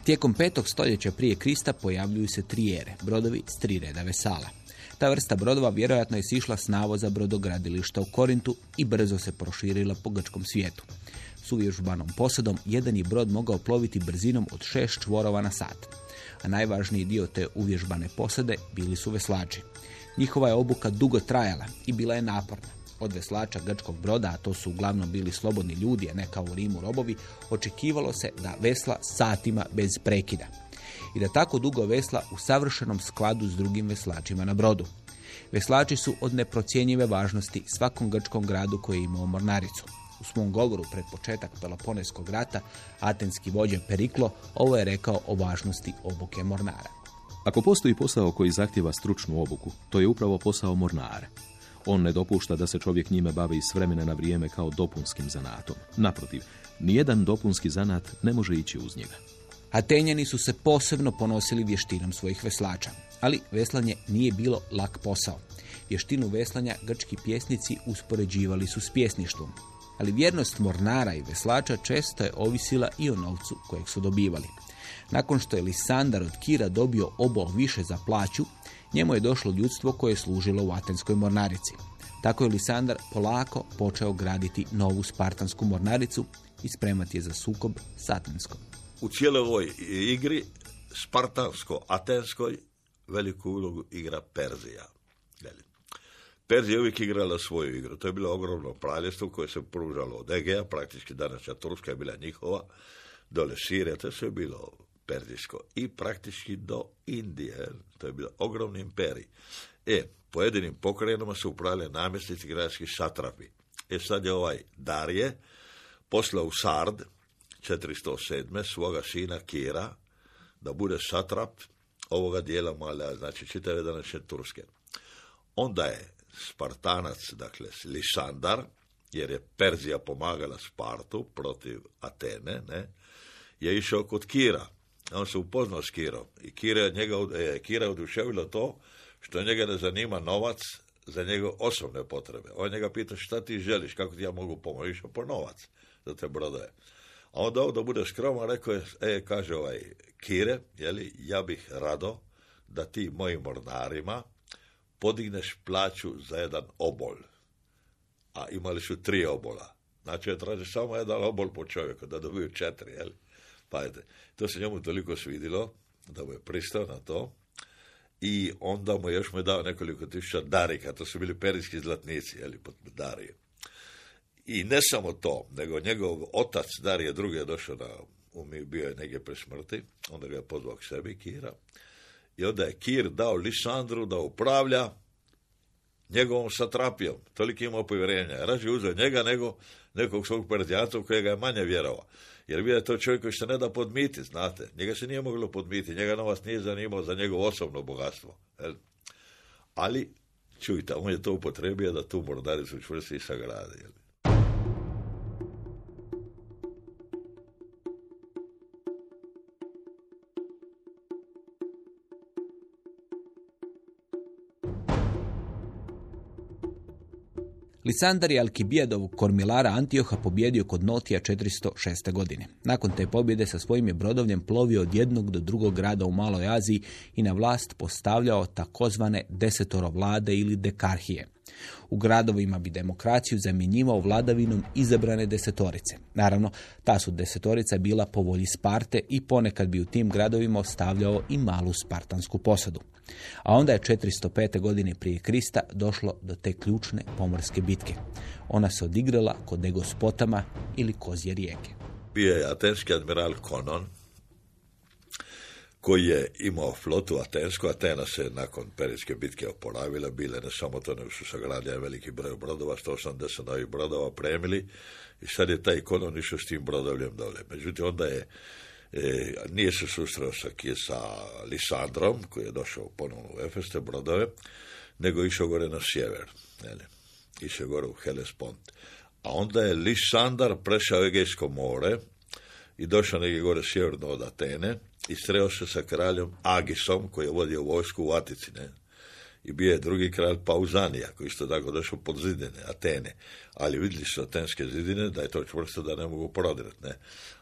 Tijekom petog stoljeća prije Krista pojavljuju se trijere, brodovi s tri reda vesala. Ta vrsta brodova vjerojatno je sišla s navoza brodogradilišta u Korintu i brzo se proširila po grčkom svijetu. S uvježbanom posadom jedan je brod mogao ploviti brzinom od šest čvorova na sat. A najvažniji dio te uvježbane posade bili su veslači. Njihova je obuka dugo trajala i bila je naporna. Od veslača grčkog broda, a to su uglavnom bili slobodni ljudi, a ne kao u Rimu robovi, očekivalo se da vesla satima bez prekida i da tako dugo vesla u savršenom skladu s drugim veslačima na brodu. Veslači su od neprocjenjive važnosti svakom grčkom gradu koji je imao mornaricu. U svom govoru pred početak Peloponeskog rata, atenski vođa Periklo ovo je rekao o važnosti obuke mornara. Ako postoji posao koji zahtjeva stručnu obuku, to je upravo posao mornara. On ne dopušta da se čovjek njime bavi s vremena na vrijeme kao dopunskim zanatom. Naprotiv, nijedan dopunski zanat ne može ići uz njega. Atenjani su se posebno ponosili vještinom svojih veslača, ali veslanje nije bilo lak posao. Vještinu veslanja grčki pjesnici uspoređivali su s pjesništvom, ali vjernost mornara i veslača često je ovisila i o novcu kojeg su dobivali. Nakon što je Lisandar od Kira dobio obol više za plaću, njemu je došlo ljudstvo koje je služilo u Atenskoj mornarici. Tako je Lisandar polako počeo graditi novu spartansku mornaricu i spremati je za sukob s Atenskom. U cijeloj ovoj igri, spartansko-atenskoj, veliku ulogu igra Perzija. Perzija je uvijek igrala svoju igru. To je bilo ogromno praljestvo koje se pružalo od Egeja, praktički današnja Turska je bila njihova, dole Sirija, to je sve bilo perzijsko. I praktički do Indije. To je bilo ogromni imperij. E, pojedinim pokrajinama su upravljali namjesnici gradski satrapi. E sad je ovaj Darje poslao u Sard 407. svoga sina Kira da bude satrap ovoga dijela Malja, znači čitave današnje Turske. Onda je Spartanac, dakle Lisandar, jer je Perzija pomagala Spartu protiv Atene, ne, je išao kod Kira. On se upoznao s Kirom i Kira je njega, e, Kira je oduševilo to što njega ne zanima novac za njegove osobne potrebe. On njega pita šta ti želiš, kako ti ja mogu pomoći, išao po novac za te brodove. A onda ovo da bude skroman, rekao je, e, kaže ovaj Kire, jeli, ja bih rado da ti mojim mornarima podigneš plaću za jedan obol. A imali su tri obola. Znači, je traži samo jedan obol po čovjeku, da dobiju četiri, jel? Pazite, to se njemu toliko svidilo, da mu je pristao na to, i onda mu još mu je dao nekoliko tisuća darika, to su bili perijski zlatnici, jeli, pod Darije. I ne samo to, nego njegov otac Darije drugi je došao na umi, bio je negdje pre smrti, onda ga je pozvao k sebi, Kira, i onda je Kir dao Lisandru da upravlja njegovom satrapijom. Toliki imao povjerenja. Rađe uzeo njega nego nekog svog partijanca u kojega je manje vjerovao. Jer bio je to čovjek koji se ne da podmiti, znate. Njega se nije moglo podmiti, njega novac nije zanimao za njegovo osobno bogatstvo. Ali, čujte, on je to upotrebio da tu mornaricu čvrsti i sagradi. jel? Lisandar je Alkibijadovog kormilara Antioha pobjedio kod Notija 406. godine. Nakon te pobjede sa svojim je brodovljem plovio od jednog do drugog grada u Maloj Aziji i na vlast postavljao takozvane desetorovlade ili dekarhije. U gradovima bi demokraciju zamjenjivao vladavinom izabrane desetorice. Naravno, ta su desetorica bila po volji Sparte i ponekad bi u tim gradovima ostavljao i malu spartansku posadu. A onda je 405. godine prije Krista došlo do te ključne pomorske bitke. Ona se odigrala kod Egospotama ili Kozje rijeke. bio je atenski admiral Konon, koji je imao flotu atensku. Atena se nakon Perijske bitke oporavila, bile ne samo to, nego su sagradili veliki broj brodova, 180 novih brodova premili i sad je taj Konon išao s tim brodovljem dole. Međutim, onda je e, nije se susreo sa, sa Lisandrom, koji je došao ponovno u Efes, te brodove, nego išao gore na sjever. jeli. Išao gore u Hellespont. A onda je Lisandar prešao Egejsko more i došao negdje gore sjeverno od Atene i sreo se sa kraljom Agisom, koji je vodio vojsku u Atici, ne? I bio je drugi kralj Pauzanija, koji isto tako došao pod zidine, Atene. Ali vidjeli su atenske zidine da je to čvrsto da ne mogu prodirati, ne?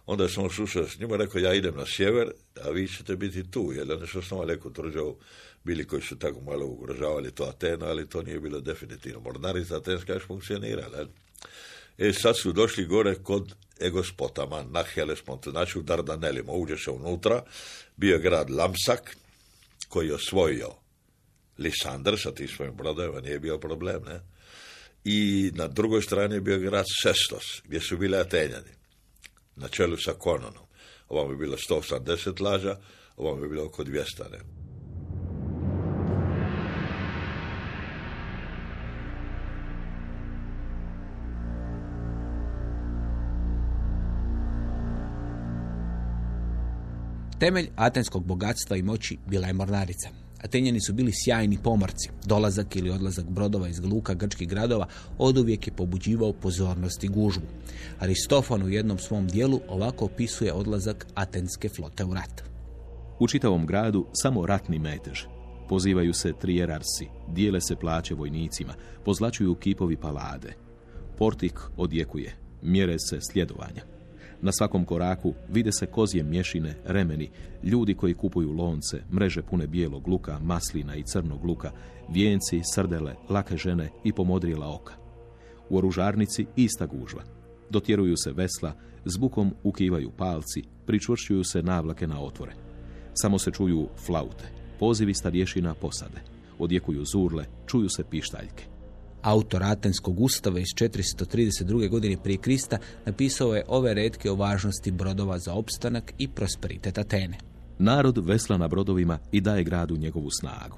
Onda sam susreo s njima, rekao ja idem na sjever, a vi ćete biti tu, jer oni su osnovali neku državu, bili koji su tako malo ugrožavali to Atena, ali to nije bilo definitivno. Mornarica atenska još funkcionirala? E, sad su došli gore kod Egospotama na Helespontu, znači u Dardanelima. Uđe unutra, bio je grad Lamsak, koji je osvojio Lisandar sa tim svojim brodovima, nije bio problem, ne? I na drugoj strani je bio grad Sestos, gdje su bili Atenjani, na čelu sa Kononom. Ovam je bilo 180 laža, ovam je bilo oko 200, ne? Temelj atenskog bogatstva i moći bila je mornarica. Atenjani su bili sjajni pomorci. Dolazak ili odlazak brodova iz luka grčkih gradova oduvijek je pobuđivao pozornost i gužbu. Aristofan u jednom svom dijelu ovako opisuje odlazak atenske flote u rat. U čitavom gradu samo ratni metež. Pozivaju se trijerarsi, dijele se plaće vojnicima, pozlačuju kipovi palade. Portik odjekuje, mjere se sljedovanja. Na svakom koraku vide se kozje mješine, remeni, ljudi koji kupuju lonce, mreže pune bijelog luka, maslina i crnog luka, vijenci, srdele, lake žene i pomodrijela oka. U oružarnici ista gužva. Dotjeruju se vesla, zbukom ukivaju palci, pričvršćuju se navlake na otvore. Samo se čuju flaute, pozivi starješina posade. Odjekuju zurle, čuju se pištaljke. Autor Atenskog ustava iz 432. godine prije Krista napisao je ove redke o važnosti brodova za opstanak i prosperitet Atene. Narod vesla na brodovima i daje gradu njegovu snagu.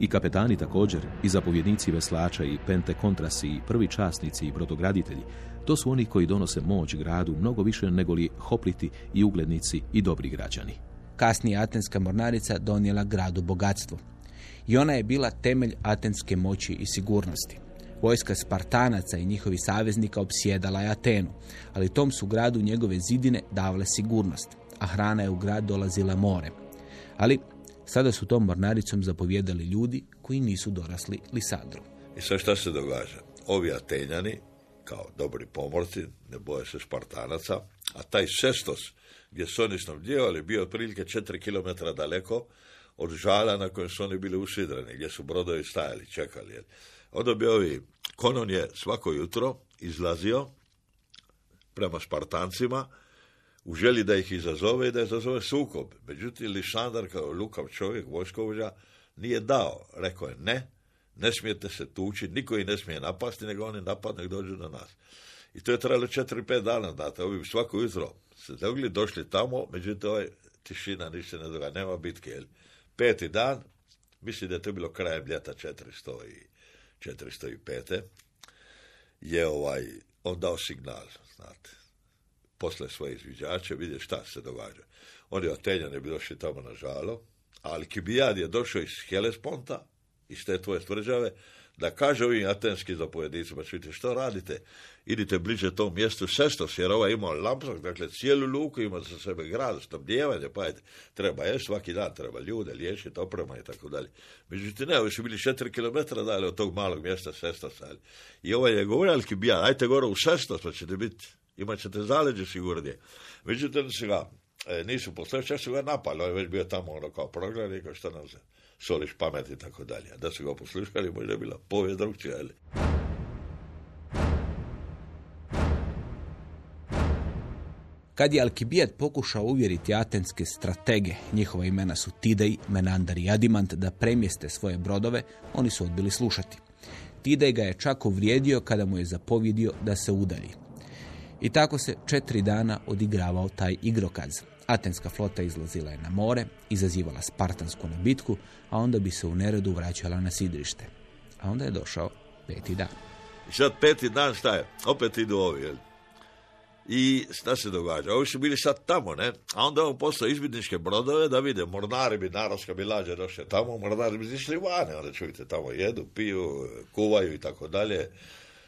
I kapetani također, i zapovjednici veslača, i pente kontrasi, i prvi časnici, i brodograditelji, to su oni koji donose moć gradu mnogo više nego li hopliti i uglednici i dobri građani. Kasnije Atenska mornarica donijela gradu bogatstvo. I ona je bila temelj atenske moći i sigurnosti. Vojska Spartanaca i njihovi saveznika opsjedala je Atenu, ali tom su gradu njegove zidine davale sigurnost, a hrana je u grad dolazila more. Ali sada su tom mornaricom zapovjedali ljudi koji nisu dorasli Lisandru. I sad šta se događa? Ovi Atenjani, kao dobri pomorci, ne boje se Spartanaca, a taj Sestos, gdje su oni snabdjevali, bio otprilike 4 km daleko od žala na kojem su oni bili usidrani, gdje su brodovi stajali, čekali. Onda bi ovi, Konon je svako jutro izlazio prema Spartancima u želji da ih izazove i da izazove sukob. Međutim, Lišandar kao lukav čovjek, vojskovođa, nije dao. Rekao je ne, ne smijete se tući, niko ih ne smije napasti, nego oni napadnu i dođu do nas. I to je trajalo 4-5 dana, znate, ovi svako jutro se dogli, došli tamo, međutim, ovaj tišina ništa ne događa, nema bitke. Peti dan, mislim da je to bilo krajem ljeta 400 i 405. je ovaj, on dao signal, znate, posle svoje izviđače, vidje šta se događa. Oni Atenjani bi došli tamo na žalo, ali Kibijad je došao iz Helesponta, iz te tvoje tvrđave, da kaže ovim atenskim zapovjednicima, čujte, što radite? Idite bliže tom mjestu Sestos, jer ovaj imao Lampsok, dakle cijelu luku ima za sebe grad, snabdjevanje, pa ajde, treba je svaki dan, treba ljude, liječiti, oprema i tako dalje. Međutim, ne, ovi su bili četiri kilometra dalje od tog malog mjesta Sestos. Ali. I ovaj je govorio, ali Kibijan, ajte gore u Sestos, pa ćete biti, imat ćete zaleđe sigurnije. Međutim, su ga, e, nisu poslali, čak su ga napali, on je već bio tamo ono kao proglednik, što nam se soliš pamet i tako dalje. Da su ga poslušali, možda je bila povijest drugčija, ali. Kad je Alkibijat pokušao uvjeriti atenske stratege, njihova imena su Tidej, Menandar i Adimant, da premjeste svoje brodove, oni su odbili slušati. Tidej ga je čak uvrijedio kada mu je zapovjedio da se udalji. I tako se četiri dana odigravao taj igrokaz. Atenska flota izlazila je na more, izazivala Spartansku na bitku, a onda bi se u neredu vraćala na sidrište. A onda je došao peti dan. I peti dan šta je? Opet idu ovi, jel? I šta se događa? Ovi su bili sad tamo, ne? A onda on poslao izbitničke brodove da vide, mornari bi, naravska bi lađe došli tamo, mornari bi išli vane, onda čujte, tamo jedu, piju, kuvaju i tako dalje,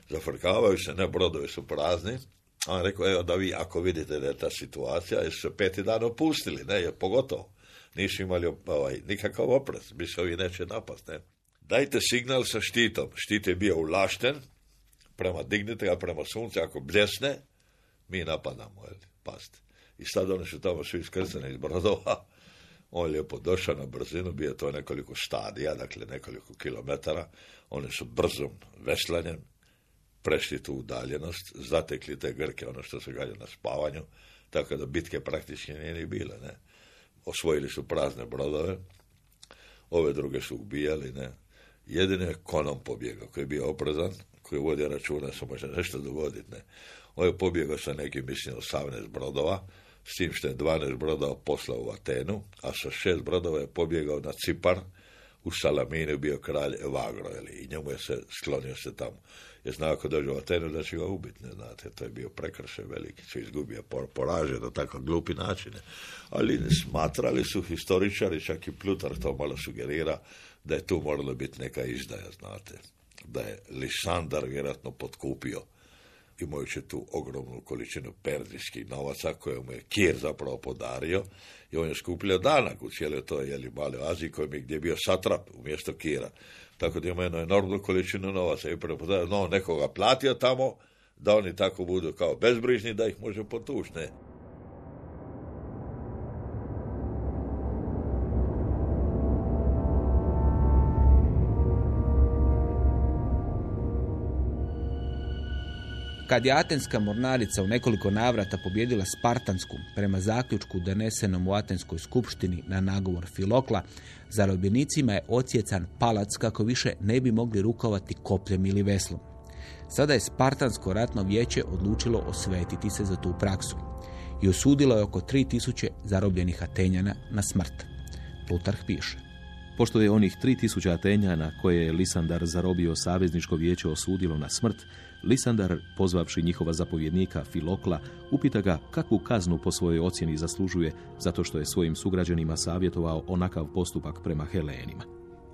zafrkavaju se, ne, brodovi su prazni. A on rekao, evo da vi, ako vidite da je ta situacija, jer su se peti dan opustili, ne, je pogotovo. Nisu imali ovaj, nikakav oprez, bi se ovi neće napast, ne. Dajte signal sa štitom. Štit je bio ulašten, prema dignite ga prema suncu, ako bljesne, mi napadamo, jel, past. I sad oni su tamo svi iskrcani iz brodova, on je lijepo došao na brzinu, bio to nekoliko stadija, dakle nekoliko kilometara, oni su brzom veslanjem prešli tu udaljenost, zatekli te Grke, ono što se gađa na spavanju, tako da bitke praktički nije ni bile, ne. Osvojili su prazne brodove, ove druge su ubijali, ne. Jedino je konom pobjegao, koji je bio oprezan, koji vodio računa, se može nešto dogoditi, ne. On je pobjegao sa nekim, mislim, 18 brodova, s tim što je 12 brodova poslao u Atenu, a sa šest brodova je pobjegao na Cipar, u Salaminu bio kralj Evagro, jeli, i njemu je se sklonio se tamo. Je znao ako dođe u Atenu da će ga ubiti, ne znate, to je bio prekršaj veliki, se izgubio, por- poražen na takav glupi način. Ali smatrali su historičari, čak i Plutar to malo sugerira, da je tu moralo biti neka izdaja, znate, da je Lisandar vjerojatno potkupio imajući tu ogromnu količinu perdijskih novaca koje mu je Kir zapravo podario i on je skupljao danak u cijeloj toj jeli, maloj Aziji kojem je gdje je bio satrap umjesto Kira. Tako da ima jednu enormnu količinu novaca i podario, no nekoga platio tamo da oni tako budu kao bezbrižni da ih može potući. Kad je Atenska mornarica u nekoliko navrata pobjedila Spartansku prema zaključku donesenom u Atenskoj skupštini na nagovor Filokla, zarobljenicima je ocjecan palac kako više ne bi mogli rukovati kopljem ili veslom. Sada je Spartansko ratno vijeće odlučilo osvetiti se za tu praksu i osudilo je oko 3000 zarobljenih Atenjana na smrt. Plutarh piše. Pošto je onih 3000 Atenjana koje je Lisandar zarobio savezničko vijeće osudilo na smrt, Lisandar, pozvavši njihova zapovjednika Filokla, upita ga kakvu kaznu po svojoj ocjeni zaslužuje zato što je svojim sugrađanima savjetovao onakav postupak prema Helenima.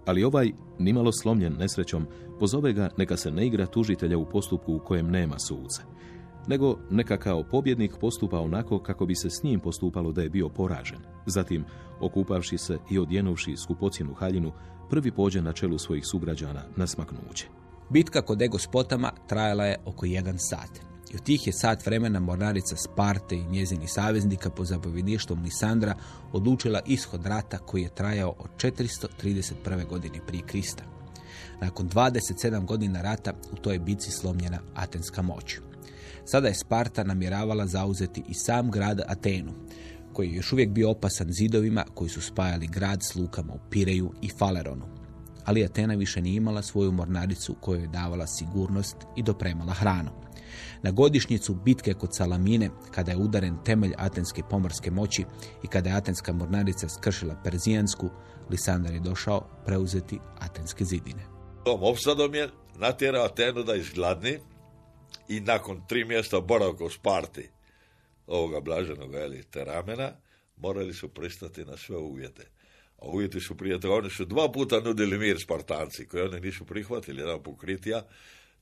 Ali ovaj, nimalo slomljen nesrećom, pozove ga neka se ne igra tužitelja u postupku u kojem nema suca, nego neka kao pobjednik postupa onako kako bi se s njim postupalo da je bio poražen. Zatim, okupavši se i odjenovši skupocjenu haljinu, prvi pođe na čelu svojih sugrađana na smaknuće. Bitka kod Egospotama trajala je oko jedan sat. I u tih je sat vremena mornarica Sparte i njezini saveznika po zapovjedništvom Lisandra odlučila ishod rata koji je trajao od 431. godine prije Krista. Nakon 27 godina rata u toj je bici slomljena atenska moć. Sada je Sparta namjeravala zauzeti i sam grad Atenu, koji je još uvijek bio opasan zidovima koji su spajali grad s lukama u Pireju i Faleronu. Ali Atena više nije imala svoju mornaricu kojoj je davala sigurnost i dopremala hranu. Na godišnjicu bitke kod Salamine, kada je udaren temelj atenske pomorske moći i kada je atenska mornarica skršila Perzijansku, Lisandar je došao preuzeti atenske zidine. Tom opsadom je natjerao Atenu da izgladni i nakon tri mjesta boravka u Sparti ovoga blaženog eli, Teramena, morali su pristati na sve uvjete. A uvjeti su prije toga, oni su dva puta nudili mir Spartanci, koji oni nisu prihvatili, jedan pokritija,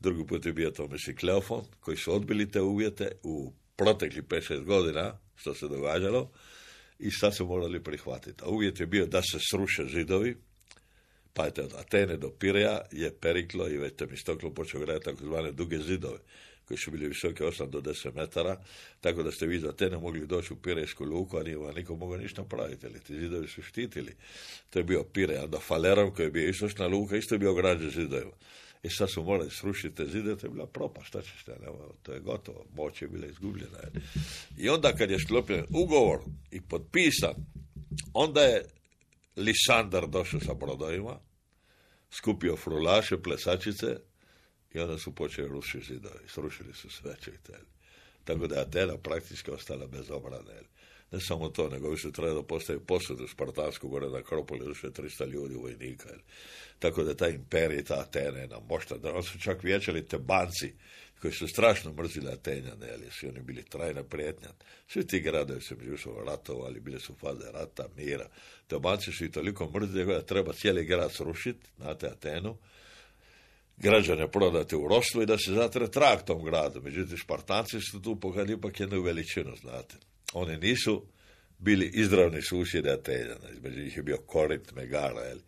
drugi put je bio tome Kleofon, koji su odbili te uvjete u protekli 5-6 godina, što se događalo, i sad su morali prihvatiti. A uvjet je bio da se sruše zidovi, pa od Atene do Pireja je Periklo i već Temistoklo počeo graditi takozvane duge zidove koji su bili visoki 8 do 10 metara, tako da ste vi iz Atene mogli doći u Pirejsku luku, a nije vam niko mogao ništa napraviti, ali ti zidovi su štitili. To je bio Pirej, onda Falerom koji je bio istočna luka, isto je bio građe zidovima. I sad su morali srušiti te zidove, to je bila propa, šta ćeš te, to je gotovo, moć je bila izgubljena. je. I onda kad je sklopljen ugovor i potpisan, onda je Lisandar došao sa brodovima, skupio frulaše, plesačice i onda su počeli rušiti zidovi. Srušili su sve čitali. Tako da je Atena praktički ostala bez obrane. Ne samo to, nego više treba da postavi posudu Spartansku gore na Akropoli, još je 300 ljudi vojnika. Tako da ta imperija, ta Atena je nam mošta. Da, su čak vječali te banci koji su strašno mrzili Atenjane, jer su oni bili trajna prijetnja. Svi ti gradovi su međusobno ratovali, bili su faze rata, mira. Tebanci su i toliko mrzili da treba cijeli grad srušiti, znate, Atenu, građane prodati u roslu i da se zatre trag tom gradu. Međutim, Špartanci su tu pokazali ipak jednu veličinu, znate. Oni nisu bili izravni susjedi Atenjana, između njih je bio Korint, Megara, jel?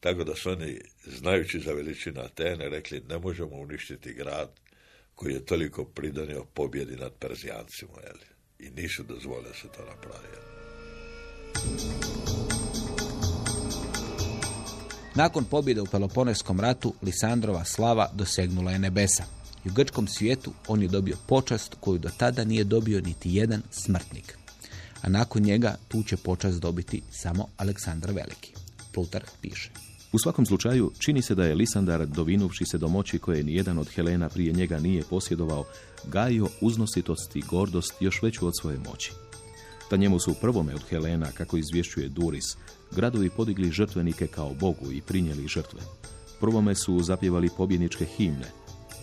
Tako da su oni, znajući za veličinu Atene, rekli ne možemo uništiti grad koji je toliko pridonio pobjedi nad Perzijancima, jel? I nisu dozvolili se to napravi. Nakon pobjede u Peloponeskom ratu, Lisandrova slava dosegnula je nebesa. I u grčkom svijetu on je dobio počast koju do tada nije dobio niti jedan smrtnik. A nakon njega tu će počast dobiti samo Aleksandar Veliki. Plutarh piše. U svakom slučaju, čini se da je Lisandar, dovinuvši se do moći koje nijedan od Helena prije njega nije posjedovao, gajio uznositost i gordost još veću od svoje moći. Ta njemu su prvome od Helena, kako izvješćuje Duris, gradovi podigli žrtvenike kao bogu i prinijeli žrtve. Prvome su zapjevali pobjedničke himne.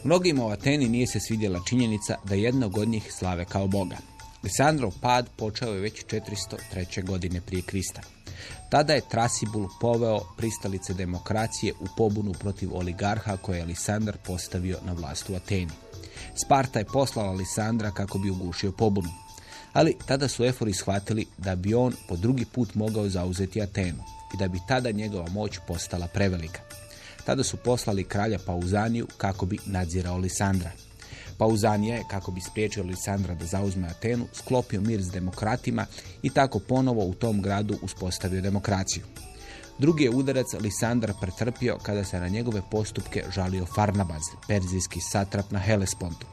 Mnogima u Ateni nije se svidjela činjenica da jednog od njih slave kao boga. Lisandrov pad počeo je već 403. godine prije Krista. Tada je Trasibul poveo pristalice demokracije u pobunu protiv oligarha koje je Lisandar postavio na vlast u Ateni. Sparta je poslala Lisandra kako bi ugušio pobunu. Ali tada su Efori shvatili da bi on po drugi put mogao zauzeti Atenu i da bi tada njegova moć postala prevelika. Tada su poslali kralja Pauzaniju kako bi nadzirao Lisandra. Pauzanija je, kako bi spriječio Lisandra da zauzme Atenu, sklopio mir s demokratima i tako ponovo u tom gradu uspostavio demokraciju. Drugi je udarac Lisandar pretrpio kada se na njegove postupke žalio Farnabaz, perzijski satrap na Helespontu.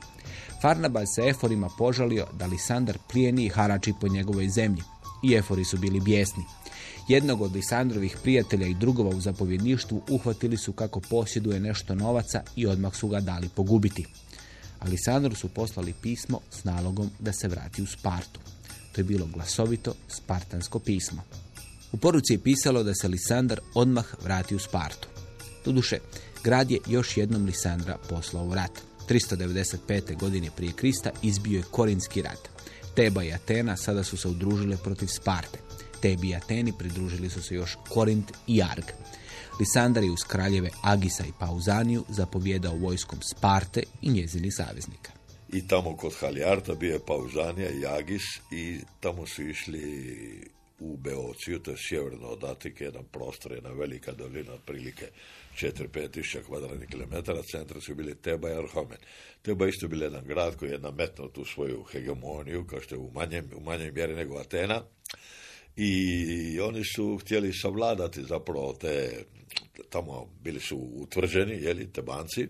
Farnabaz se Eforima požalio da Lisandar plijeni i harači po njegovoj zemlji. I Efori su bili bijesni. Jednog od Lisandrovih prijatelja i drugova u zapovjedništvu uhvatili su kako posjeduje nešto novaca i odmah su ga dali pogubiti. Alisandru su poslali pismo s nalogom da se vrati u Spartu. To je bilo glasovito spartansko pismo. U poruci je pisalo da se Lisandar odmah vrati u Spartu. Doduše, grad je još jednom Lisandra poslao u rat. 395. godine prije Krista izbio je Korinski rat. Teba i Atena sada su se udružile protiv Sparte. Tebi i Ateni pridružili su se još Korint i Arg. Lisandar je uz kraljeve Agisa i Pauzaniju zapovjedao vojskom Sparte i njezini saveznika. I tamo kod Halijarta bio je Pauzanija i Agis i tamo su išli u Beociju, to je sjeverno od Atike, jedan prostor, jedna velika dolina, otprilike 4-5 tisuća kvadratnih kilometara, centra su bili Teba i Arhomen. Teba isto bili jedan grad koji je nametnuo tu svoju hegemoniju, kao što je u manjem, u manjem mjeri nego Atena. I oni su htjeli savladati zapravo te, tamo bili su utvrđeni, jeli, tebanci,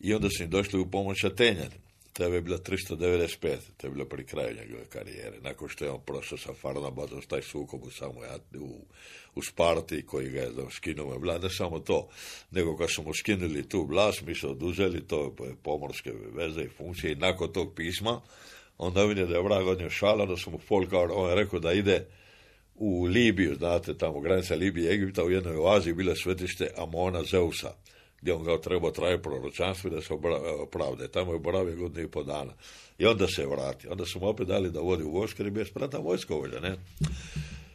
i onda su im došli u pomoć Atenjani. To je bila 395, to je bilo pri kraju njegove karijere. Nakon što je on prošao sa Farnabazom, taj sukob u samoj u, u Sparti koji ga je skinuo vlad, ne samo to, nego kad su mu skinuli tu vlast, mi su oduzeli to pomorske veze i funkcije nakon tog pisma, onda vidio da je vrag od šala, da folka, on je rekao da ide u Libiju, znate, tamo granica Libije i Egipta, u jednoj oazi bilo svetište Amona Zeusa gdje on ga trebao traje proročanstvo i da se opravde. Tamo je boravio godinu i po dana. I onda se vrati. Onda su mu opet dali da vodi u vojsku jer je bio spratan vojskovolja, ne?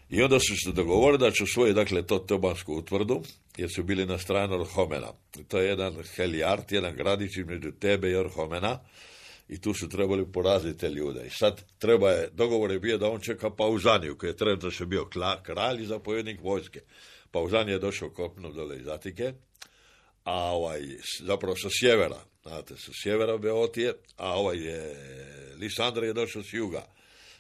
I onda su se dogovorili da će usvojiti dakle, to Tebansku utvrdu, jer su bili na strani Orhomena. To je jedan helijart, jedan gradić između tebe i Orhomena, i tu su trebali poraziti te ljude. I sad treba je, dogovor je bio da on čeka Pauzaniju, koji je trenutno bio kralj i zapovjednik vojske. Pauzanija je došao kopno dole iz Atike, a ovaj, zapravo sa sjevera, znate, sa sjevera Beotije, a ovaj je, Lisandra je došao s juga.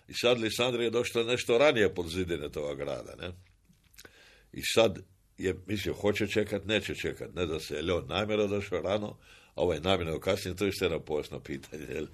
I sad Lisandra je došao nešto ranije pod zidine toga grada, ne? I sad je mislio, hoće čekat, neće čekat, ne da se je on namjerno došao rano, a ovaj namjerno kasnije, to je što jedno posno pitanje, jel?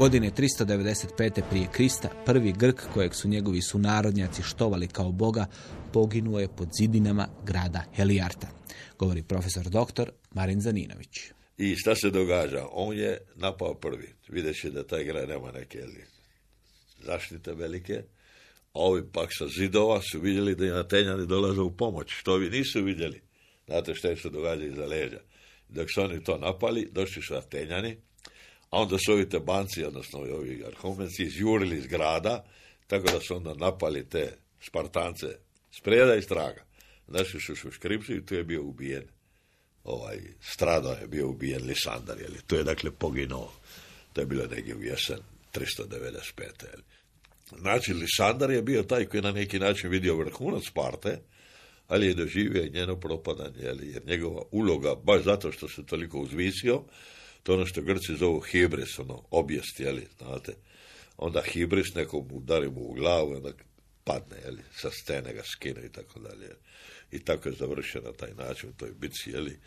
Godine 395. prije Krista, prvi Grk kojeg su njegovi sunarodnjaci štovali kao boga, poginuo je pod zidinama grada Helijarta, govori profesor doktor Marin Zaninović. I šta se događa? On je napao prvi. Videći da taj grad nema neke zaštite velike, a ovi pak sa zidova su vidjeli da i Atenjani dolaze u pomoć, što vi nisu vidjeli. Znate što se događa iza leđa. Dok su oni to napali, došli su Atenjani, a onda su ovi banci, odnosno ovi arhumenci, izjurili iz grada, tako da su onda napali te Spartance s prijeda i straga. Našli su u škripsu i tu je bio ubijen. Ovaj, stradao je bio ubijen Lisandar, jeli. Tu je dakle poginuo. To je bilo negdje u jesen 395. Jeli. Znači, Lisandar je bio taj koji na neki način vidio vrhunac Sparte, ali je doživio njeno propadanje, jer njegova uloga, baš zato što se toliko uzvisio, to je ono što Grci zovu hibris, ono, objest, jeli, znate. Onda hibris nekom udari mu u glavu, onda padne, jeli, sa scene ga skine i tako dalje. I tako je završeno na taj način u toj bitci, jeli.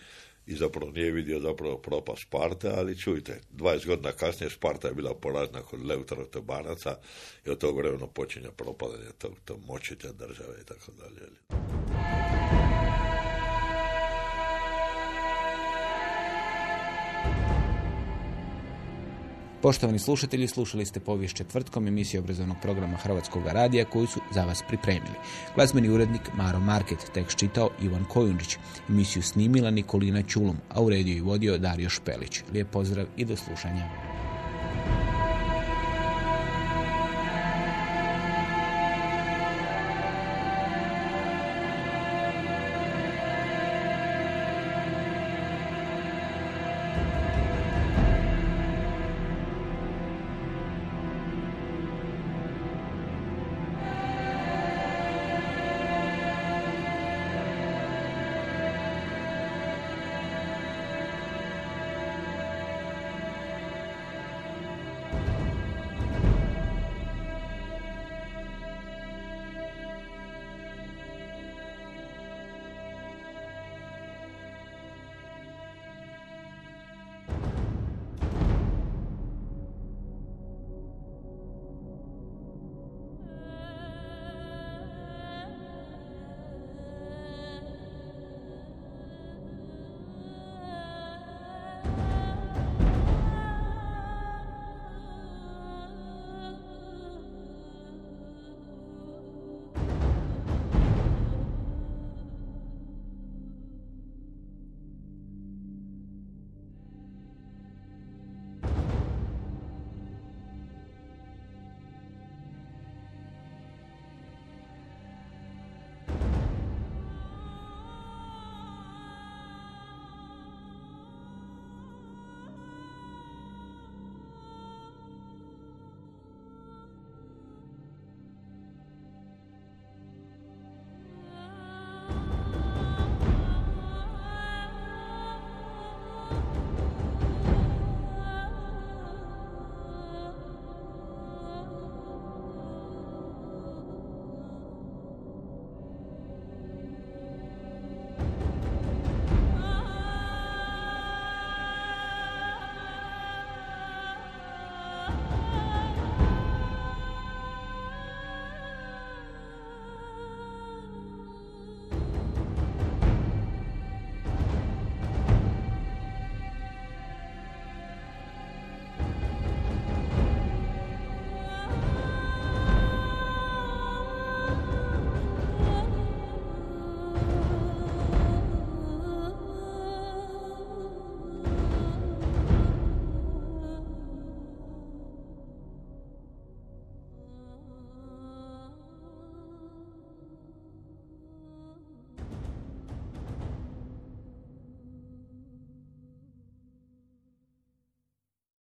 I zapravo nije vidio zapravo propast Sparte, ali čujte, 20 godina kasnije Sparta je bila porazna kod Leutara Tobanaca i od tog vremena počinja propadanje tog, tog moćitelja države i tako dalje. Poštovani slušatelji, slušali ste povijest četvrtkom emisiju obrazovnog programa Hrvatskog radija koju su za vas pripremili. Glazbeni urednik Maro Market, tekst čitao Ivan Kojundić, emisiju snimila Nikolina Čulum, a u rediju i vodio Dario Špelić. Lijep pozdrav i do slušanja.